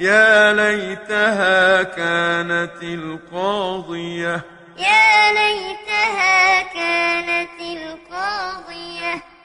يا ليتها كانت القاضية. يا ليتها كانت